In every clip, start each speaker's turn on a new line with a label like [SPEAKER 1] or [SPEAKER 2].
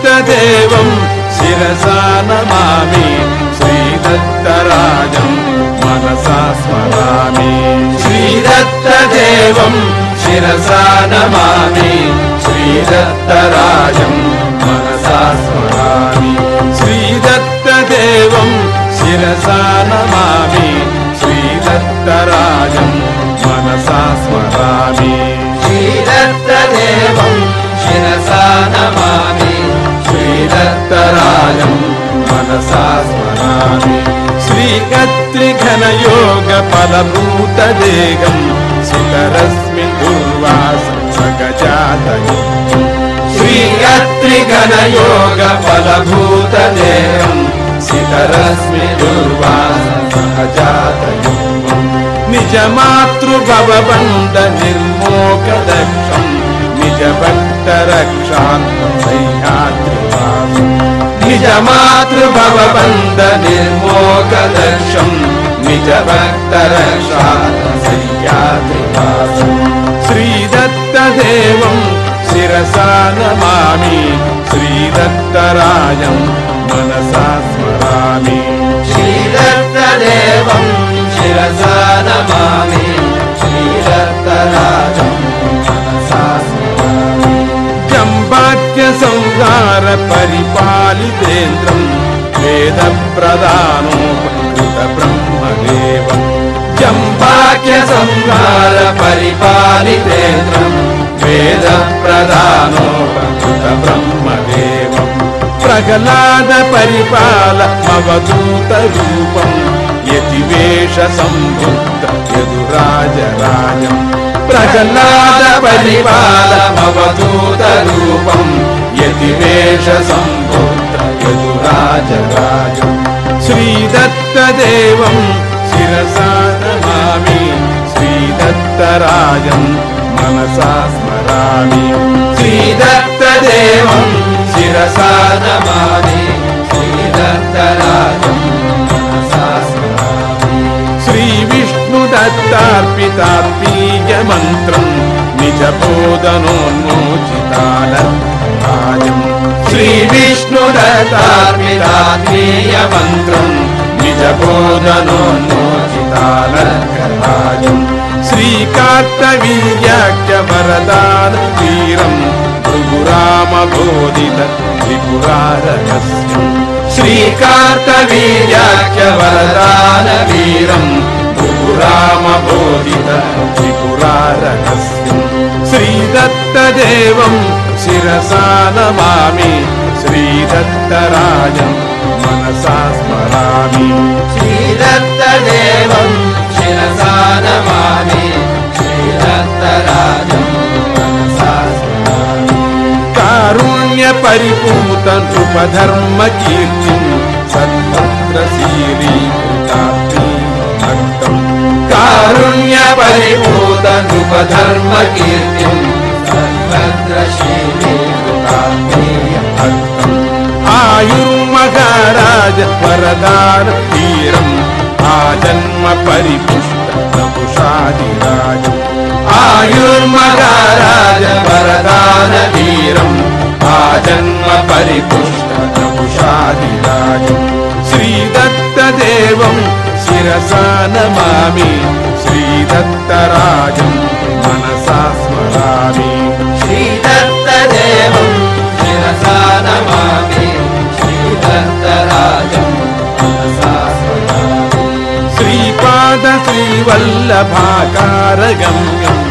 [SPEAKER 1] श्रीदत्तदेवं शिरसा नमामि श्रीदत्तराजं मनसा स्मरामि। श्रीदत्तदेवं शिरसा नमामि श्रीदत्तराजं मनसा स्मरामि। श्रीदत्तदेवं शिरसा नमामि श्रीदत्तराजं मनसा स्मरामि।
[SPEAKER 2] श्रीदत्तदेवं शिरसा नमामि
[SPEAKER 1] श्रीदत्तराजं मनसा स्मरामि श्रीकत्रिघनयोगफलभूतदेहं सितरस्मि दुर्वास सहजातयुक्तम् निजमातृभवबन्ध निर्मोकदक्षम् निजभक्तरक्षात्मं सह्याद्रिवासम् निजमातृभवबन्ध निर्मोकदक्षम् निजभक्तरक्षात्मं सह्याद्रिवासम् श्रीदत्तदेवं शिरसा नमामि श्रीदत्तराजं मनसा स्मरामि।
[SPEAKER 2] श्रीदत्तदेवं शिरसा नमामि సంసార పరిపాలితేంద్రం వేద
[SPEAKER 1] ప్రధానోపకృత బ్రహ్మదేవం చంపాక్య సంసార
[SPEAKER 2] పరిపాలితేంద్రం వేద
[SPEAKER 1] ప్రధానోపకృత బ్రహ్మదేవం ప్రహ్లాద పరిపాల మవదూత రూపం యతివేష సంబుద్ధ యదురాజరాజం ప్రహ్లాద పరిపాల మవ सम्बुद्ध यदुराजराजम् श्रीदत्तदेवम् शिरसा नमामि श्रीदत्तराजम् मनसा स्मरामि।
[SPEAKER 2] श्रीदत्तदेवं शिरसा नमामि श्रीदत्तराजं मनसा स्मरामि।
[SPEAKER 1] श्रीविष्णुदत्तार्पितात्मीयमन्त्रम् निजबोधनोन्मोचितालराजम्
[SPEAKER 2] श्रीविष्णुदत्तार्पितात्मीयमन्त्रम्
[SPEAKER 1] निजबोधनोन्मोचितालराजम् श्रीकार्तवीर्याख्यवरदान वीरम् भृगुरामबोधित त्रिपुरारहस्यम् श्रीकार्तवीर्याख्यवरदानवीरम् भृगुरामबोधित त्रिपुरारहस्यम् श्रीदत्तदेवं शिरसा नमामि श्रीदत्तराजं मनसा स्मरामि।
[SPEAKER 2] श्रीदत्तदेवं शिरसा नमामि श्रीदत्तराजं मनसा स्मरामि।
[SPEAKER 1] कारुण्यपरिपूत नृपधर्मकीर्तिम् सत्पत्रशीलीकृतात्मीयभक्तम्
[SPEAKER 2] कारुण्यपरिपूत
[SPEAKER 1] आयुर्महाराज वरदान वीरम् आजन्म परिपुष्ट नपुषादिराजम्
[SPEAKER 2] आयुर्महाराज
[SPEAKER 1] वरदानवीरम् आजन्म परिपुष्ट नपुषादिराजम् श्रीदत्तदेवं शिरसा नमामि श्रीदत्तराजं श्रीवल्लभाकारगम्यम्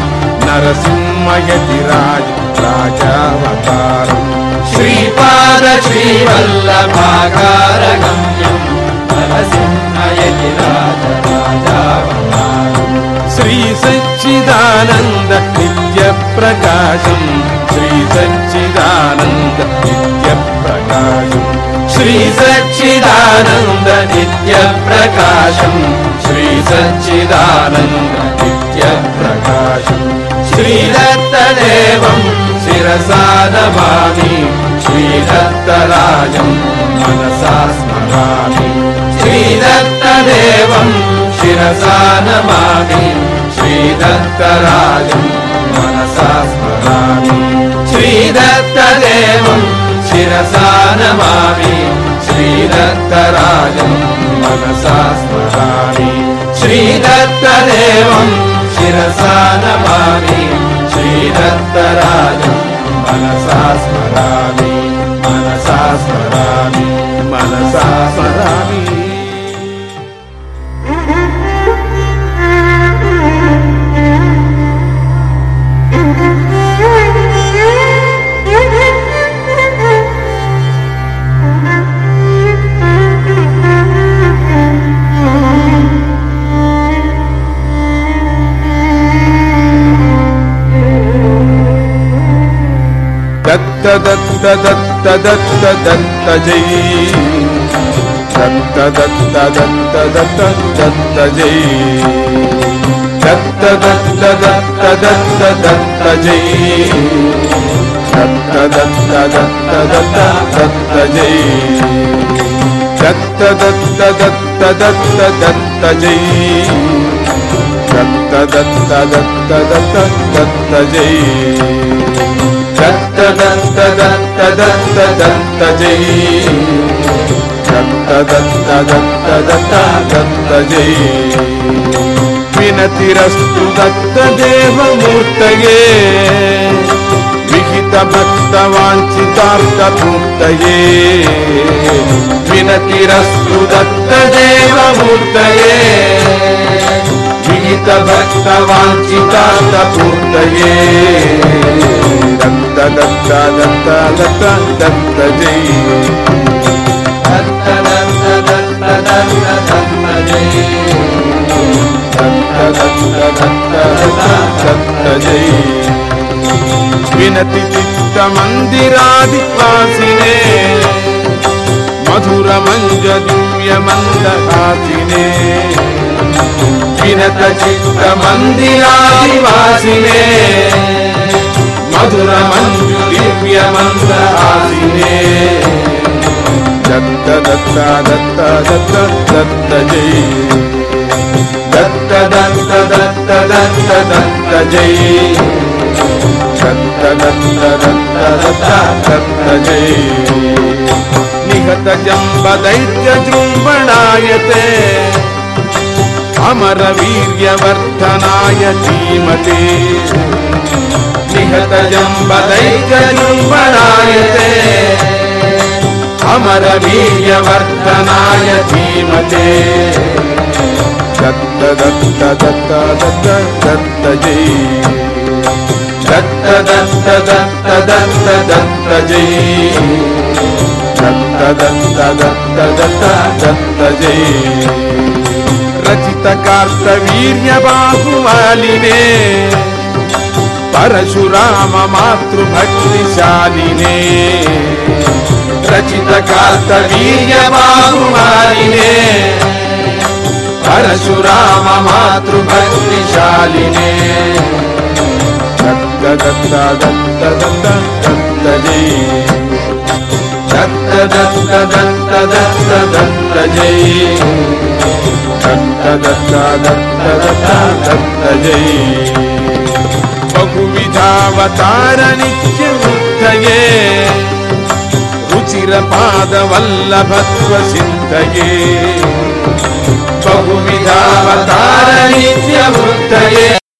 [SPEAKER 1] नरसिंहयतिराज राजावतारम्
[SPEAKER 2] श्रीपाद श्रीवल्लभाकारगम्यम् नरसिंहयति राजराजावतारम्
[SPEAKER 1] श्रीसच्चिदानन्द नित्यप्रकाशम् श्रीसच्चिदानन्द नित्यप्रकाशम्
[SPEAKER 2] श्रीसच्चिदानन्द नित्यप्रकाशम्
[SPEAKER 1] श्रीसच्चिदानन्द नित्यप्रकाशम्
[SPEAKER 2] श्रीदत्तदेवं
[SPEAKER 1] शिरसा नमामि श्रीदत्तराजम् मनसा स्मरामि
[SPEAKER 2] श्रीदत्तदेवं
[SPEAKER 1] शिरसा नमामि श्रीदत्तराजम् मनसा स्मरामि
[SPEAKER 2] श्रीदत्तदेवं शिरसा नमामि श्रीदत्तराजम् मनसा स्मरामि श्रीदत्तदेवम् शिरसा नमामि श्रीदत्तराजम् मनसा स्मरामि मनसा स्मरामि मनसा स्मरामि
[SPEAKER 1] दत्त दत्त दत्त दत्त जय दत्त दत्त दत्त दत्त दत्त जय दत्त दत्त दत्त दत्त दत्त जय दत्त दत्त दत्त दत्त दत्त जय दत्त दत्त दत्त दत्त दत्त जय दत्त दत्त दत्त दत्त दत्त जय दत्त दत्त दत्त दत्त दत्त जय दत्त दत्त दत्त दत्त दत्त जय विनतिरस्तु दत्त देवमूर्तये विहित भक्त वाञ्छितार्थपूर्तये विनतिरस्तु दत्त देवमूर्तये वाञ्छितार्थपूर्तये दत्त दत्त दत्त दत्त दत्त जय
[SPEAKER 2] दत्त दत्त दत्त दत्त दत्त जय
[SPEAKER 1] दत्त दत्त दत्त दत्त दत्त जय विनति चित्त मन्दिरादिवासिने दिव्य मन्दहासिने दत्त दत्त दत्त दत्त दत्त जय दत्त दत्त दत्त दत्त दत्त जय दत्त दत्त दत्त दत्त दत्त जय निहत जम्ब दैत्य जृम्बणायते अमर वीर्यवर्धनाय धीमते। निहत जम्ब दैत्य जृम्बणायते अमर वीर्यवर्धनाय धीमते। दत्त दत्त दत्त दत्त दत्त दत्त दत्त दत्त दत्त दत्त जय दत्त दत्त दत्त दत्त दत्त जय రచిత కార్త కార్తవీర్య బాహువాలినే పరశురామ మాతృభక్తిశాలినే రచిత కార్త కార్తవీర్య బాహువాలినే పరశురామ మాతృభక్తిశాలినే దత్త దత్త దత్త దత్త दत्त दत्त दत्त दत्त दत्त जय दत्त दत्त दत्त दत्त दत्त जय बहुविधावतार नित्यवृद्धये रुचिरपादवल्लभत्व सिद्धये बहुविधावतार नित्यवृद्धये